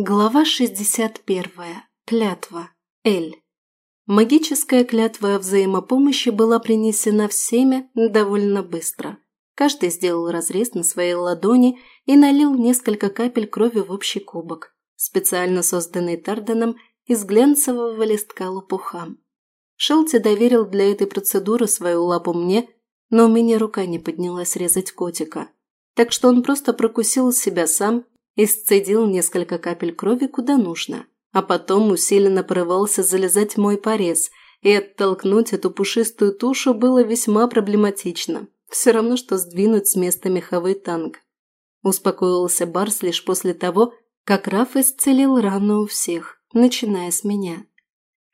Глава 61. Клятва. Эль. Магическая клятва взаимопомощи была принесена всеми довольно быстро. Каждый сделал разрез на своей ладони и налил несколько капель крови в общий кубок, специально созданный Тарденом из глянцевого листка лопуха. Шелти доверил для этой процедуры свою лапу мне, но у меня рука не поднялась резать котика. Так что он просто прокусил себя сам и сцедил несколько капель крови куда нужно, а потом усиленно порывался залезать мой порез, и оттолкнуть эту пушистую тушу было весьма проблематично. Все равно, что сдвинуть с места меховой танк. Успокоился Барс лишь после того, как Раф исцелил рану у всех, начиная с меня.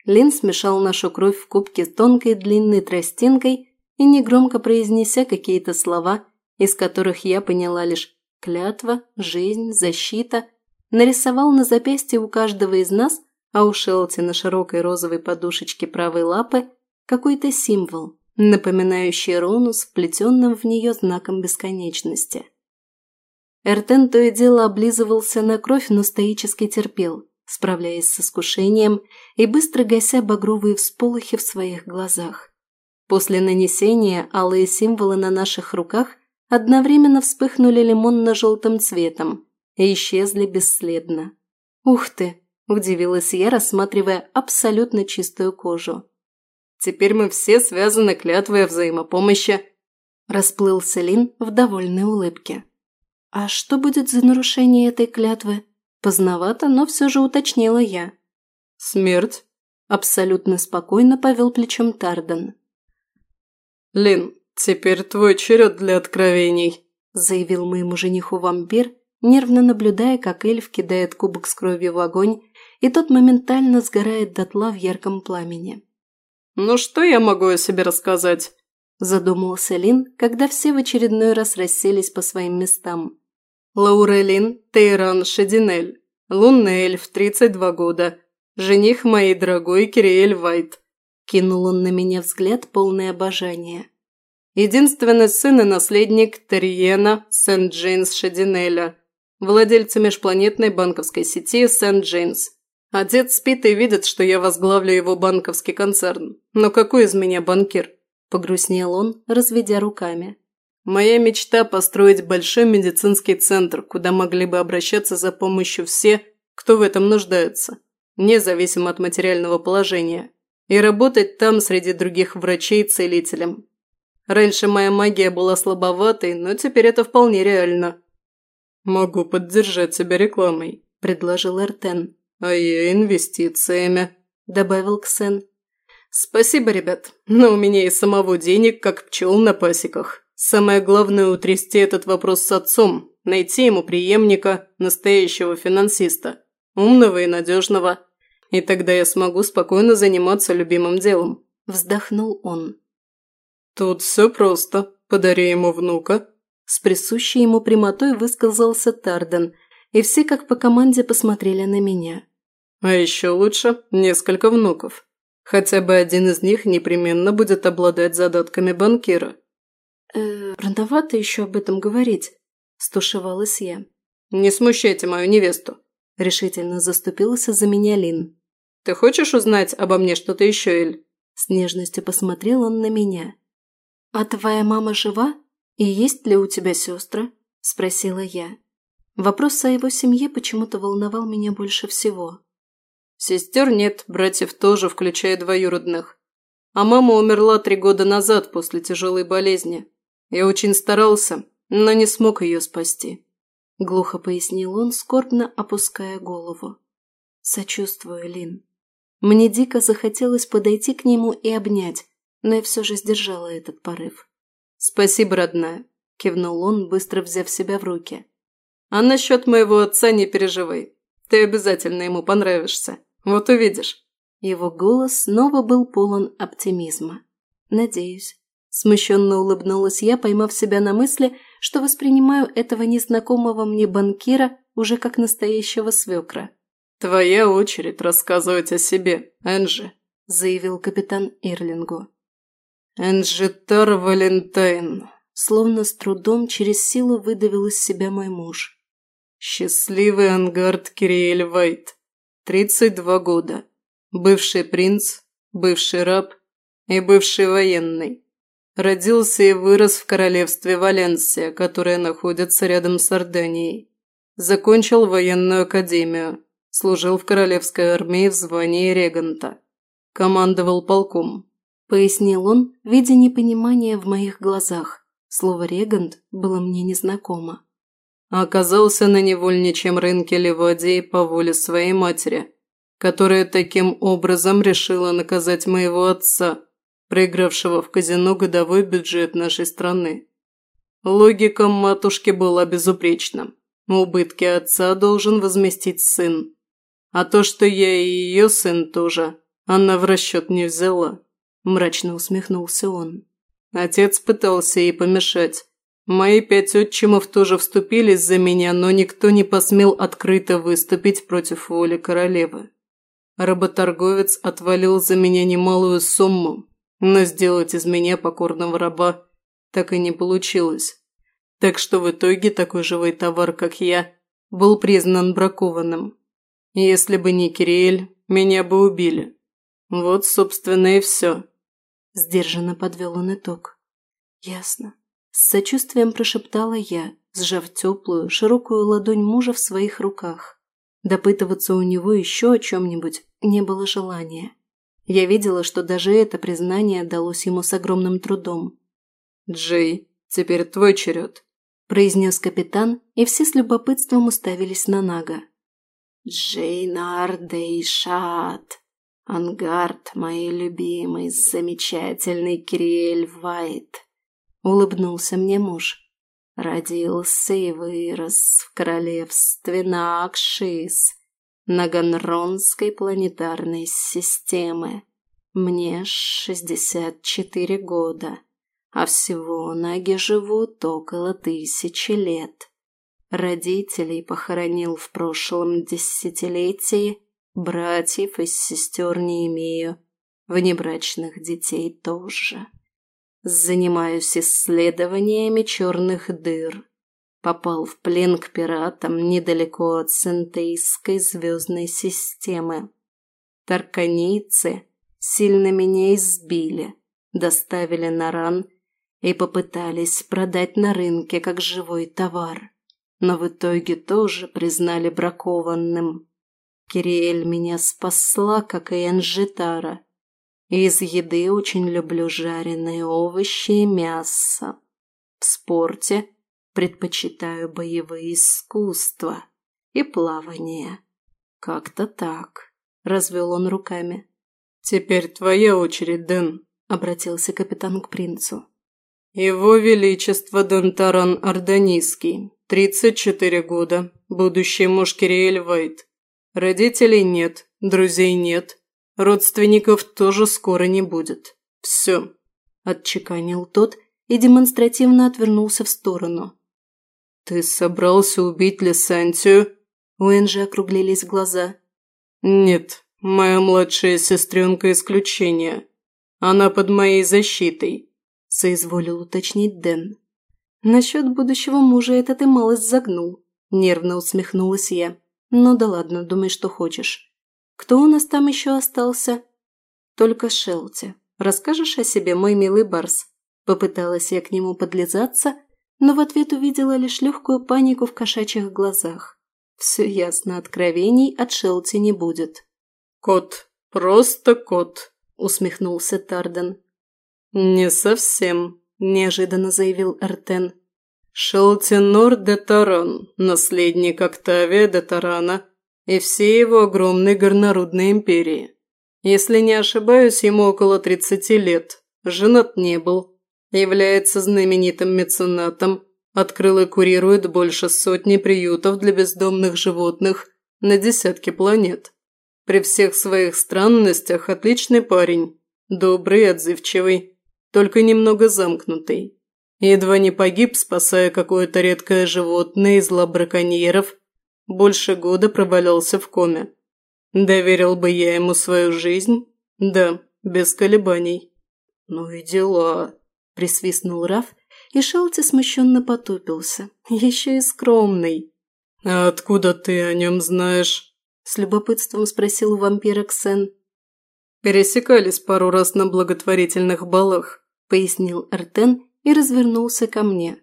Лин смешал нашу кровь в кубке с тонкой длинной тростинкой и, негромко произнеся какие-то слова, из которых я поняла лишь клятва, жизнь, защита, нарисовал на запястье у каждого из нас, а у Шелти на широкой розовой подушечке правой лапы, какой-то символ, напоминающий руну с вплетенным в нее знаком бесконечности. Эртен то и дело облизывался на кровь, но стоически терпел, справляясь с искушением и быстро гася багровые всполохи в своих глазах. После нанесения алые символы на наших руках – одновременно вспыхнули лимонно-желтым цветом и исчезли бесследно. «Ух ты!» – удивилась я, рассматривая абсолютно чистую кожу. «Теперь мы все связаны клятвой взаимопомощи», – расплылся Лин в довольной улыбке. «А что будет за нарушение этой клятвы?» Поздновато, но все же уточнила я. «Смерть», – абсолютно спокойно повел плечом Тарден. «Лин, «Теперь твой черед для откровений», – заявил моему жениху вампир, нервно наблюдая, как эльф кидает кубок с кровью в огонь, и тот моментально сгорает дотла в ярком пламени. «Ну что я могу о себе рассказать?» – задумался Лин, когда все в очередной раз расселись по своим местам. «Лаурелин Тейран Шединель, лунный эльф, 32 года, жених моей дорогой Кириэль Вайт», – кинул он на меня взгляд полное обожание единственный сын и наследник Терьена Сент-Джеймс Шадинеля, владельца межпланетной банковской сети Сент-Джеймс. Отец спит и видит, что я возглавлю его банковский концерн. Но какой из меня банкир? Погрустнел он, разведя руками. Моя мечта – построить большой медицинский центр, куда могли бы обращаться за помощью все, кто в этом нуждается, независимо от материального положения, и работать там среди других врачей-целителем. Раньше моя магия была слабоватой, но теперь это вполне реально. «Могу поддержать тебя рекламой», – предложил Эртен. «А я инвестициями», – добавил Ксен. «Спасибо, ребят, но у меня и самого денег, как пчел на пасеках. Самое главное – утрясти этот вопрос с отцом, найти ему преемника, настоящего финансиста, умного и надежного. И тогда я смогу спокойно заниматься любимым делом», – вздохнул он. «Тут все просто. Подари ему внука». С присущей ему прямотой высказался Тарден, и все как по команде посмотрели на меня. «А еще лучше – несколько внуков. Хотя бы один из них непременно будет обладать задатками банкира». «Э, рановато еще об этом говорить», – стушевалась я. «Не смущайте мою невесту», – решительно заступился за меня Лин. «Ты хочешь узнать обо мне что-то еще, Эль?» С нежностью посмотрел он на меня. «А твоя мама жива? И есть ли у тебя сестры?» – спросила я. Вопрос о его семье почему-то волновал меня больше всего. «Сестер нет, братьев тоже, включая двоюродных. А мама умерла три года назад после тяжелой болезни. Я очень старался, но не смог ее спасти», – глухо пояснил он, скорбно опуская голову. «Сочувствую, Лин. Мне дико захотелось подойти к нему и обнять, но я все же сдержала этот порыв. «Спасибо, родная», – кивнул он, быстро взяв себя в руки. «А насчет моего отца не переживай. Ты обязательно ему понравишься. Вот увидишь». Его голос снова был полон оптимизма. «Надеюсь». Смущенно улыбнулась я, поймав себя на мысли, что воспринимаю этого незнакомого мне банкира уже как настоящего свекра. «Твоя очередь рассказывать о себе, Энджи», – заявил капитан Энджитар Валентайн!» Словно с трудом через силу выдавил из себя мой муж. «Счастливый ангард Кириэль Вайт, 32 года, бывший принц, бывший раб и бывший военный. Родился и вырос в королевстве Валенсия, которое находится рядом с Орданией. Закончил военную академию, служил в королевской армии в звании регента. Командовал полком, пояснил он, видя непонимание в моих глазах. Слово «регент» было мне незнакомо. А оказался на невольничьем рынке Ливадии по воле своей матери, которая таким образом решила наказать моего отца, проигравшего в казино годовой бюджет нашей страны. Логика матушки была безупречна. Убытки отца должен возместить сын. А то, что я и ее сын тоже, она в расчет не взяла мрачно усмехнулся он. Отец пытался ей помешать. Мои пять отчимов тоже вступились за меня, но никто не посмел открыто выступить против воли королевы. Работорговец отвалил за меня немалую сумму, но сделать из меня покорного раба так и не получилось. Так что в итоге такой живой товар, как я, был признан бракованным. Если бы не Кириэль, меня бы убили. Вот, собственно, и все сдержанно подвел он итог. «Ясно». С сочувствием прошептала я, сжав теплую, широкую ладонь мужа в своих руках. Допытываться у него еще о чем-нибудь не было желания. Я видела, что даже это признание далось ему с огромным трудом. «Джей, теперь твой черед», – произнес капитан, и все с любопытством уставились на Нага. «Джей Нардейшат», «Джейнар Дейшат, ангард, мой любимый, замечательный Кириэль Вайт», – улыбнулся мне муж. «Родился и вырос в королевстве Накшис, на Ганронской планетарной системы. Мне 64 года, а всего наги живут около тысячи лет. Родителей похоронил в прошлом десятилетии, братьев и сестер не имею, внебрачных детей тоже. Занимаюсь исследованиями черных дыр. Попал в плен к пиратам недалеко от Сентейской звездной системы. Тарканийцы сильно меня избили, доставили на ран и попытались продать на рынке как живой товар, но в итоге тоже признали бракованным. Кириэль меня спасла, как и Энжитара. Из еды очень люблю жареные овощи и мясо. В спорте предпочитаю боевые искусства и плавание. Как-то так. Развел он руками. «Теперь твоя очередь, Дэн», — обратился капитан к принцу. «Его Величество Дентаран Орданийский, 34 года, будущий муж Кириэль Вайт, Родителей нет, друзей нет, родственников тоже скоро не будет. Все», – отчеканил тот и демонстративно отвернулся в сторону. «Ты собрался убить Лесантию?» У Энжи округлились глаза. «Нет, моя младшая сестренка исключение. Она под моей защитой», – соизволил уточнить Дэн. «Насчет будущего мужа это ты малость загнул», – нервно усмехнулась я. Ну да ладно, думай, что хочешь. Кто у нас там еще остался? Только Шелти. Расскажешь о себе, мой милый Барс? Попыталась я к нему подлизаться, но в ответ увидела лишь легкую панику в кошачьих глазах. Все ясно, откровений от Шелти не будет. «Кот, просто кот», — усмехнулся Тарден. «Не совсем», — неожиданно заявил Артен. Эртен. «Шелтинор де Таран, наследник Октавия де Тарана и всей его огромной горнорудной империи. Если не ошибаюсь, ему около тридцати лет, женат не был, является знаменитым меценатом, открыл и курирует больше сотни приютов для бездомных животных на десятки планет. При всех своих странностях отличный парень, добрый и отзывчивый, только немного замкнутый. Едва не погиб, спасая какое-то редкое животное из лабраконьеров, больше года провалялся в коме. Доверил бы я ему свою жизнь? Да, без колебаний. «Ну и дела», – присвистнул Раф, и Шелти смущенно потупился. «Еще и скромный». «А откуда ты о нем знаешь?» – с любопытством спросил у вампира Ксен. «Пересекались пару раз на благотворительных балах», – пояснил Эртен и развернулся ко мне.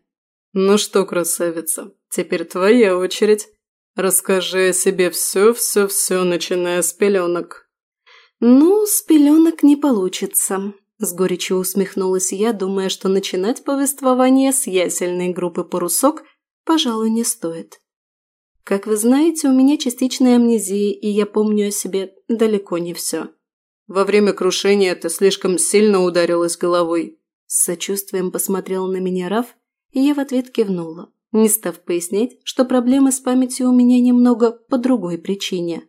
«Ну что, красавица, теперь твоя очередь. Расскажи о себе все-все-все, начиная с пеленок». «Ну, с пеленок не получится», – с горечью усмехнулась я, думая, что начинать повествование с ясельной группы «Парусок» пожалуй не стоит. Как вы знаете, у меня частичная амнезия, и я помню о себе далеко не все. Во время крушения ты слишком сильно ударилась головой, С сочувствием посмотрел на меня Раф, и я в ответ кивнула, не став пояснять, что проблемы с памятью у меня немного по другой причине.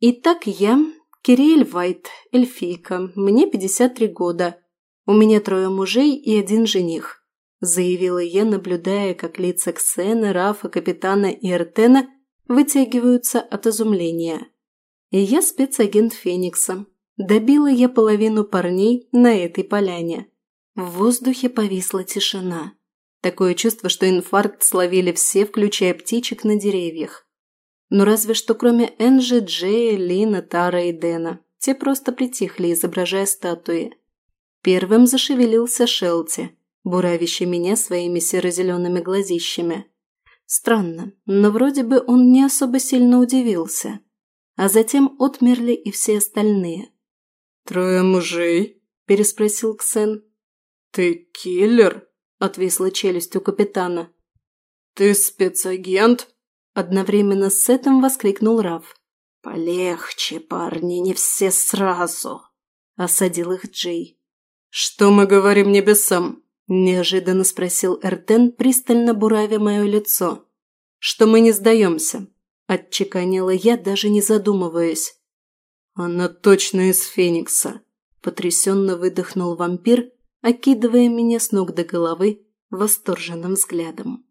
Итак, я Кириэль Вайт, эльфийка, мне 53 года. У меня трое мужей и один жених. – заявила я, наблюдая, как лица Ксена, Рафа, Капитана и Эртена вытягиваются от изумления. И я спецагент В воздухе повисла тишина. Такое чувство, что инфаркт словили все, включая птичек на деревьях. Но разве что кроме Энджи, Джея, Лина, Тара и Дэна. Те просто притихли, изображая статуи. Первым зашевелился Шелти, буравящий меня своими серо-зелеными глазищами. Странно, но вроде бы он не особо сильно удивился. А затем отмерли и все остальные. «Трое мужей?» – переспросил Ксен. «Ты киллер?» – отвисла челюсть у капитана. «Ты спецагент?» – одновременно с этим воскликнул Раф. «Полегче, парни, не все сразу!» – осадил их Джей. «Что мы говорим небесам?» – неожиданно спросил Эртен, пристально буравя мое лицо. «Что мы не сдаемся?» – отчеканила я, даже не задумываясь. «Она точно из Феникса!» – потрясенно выдохнул вампир, окидывая меня с ног до головы восторженным взглядом.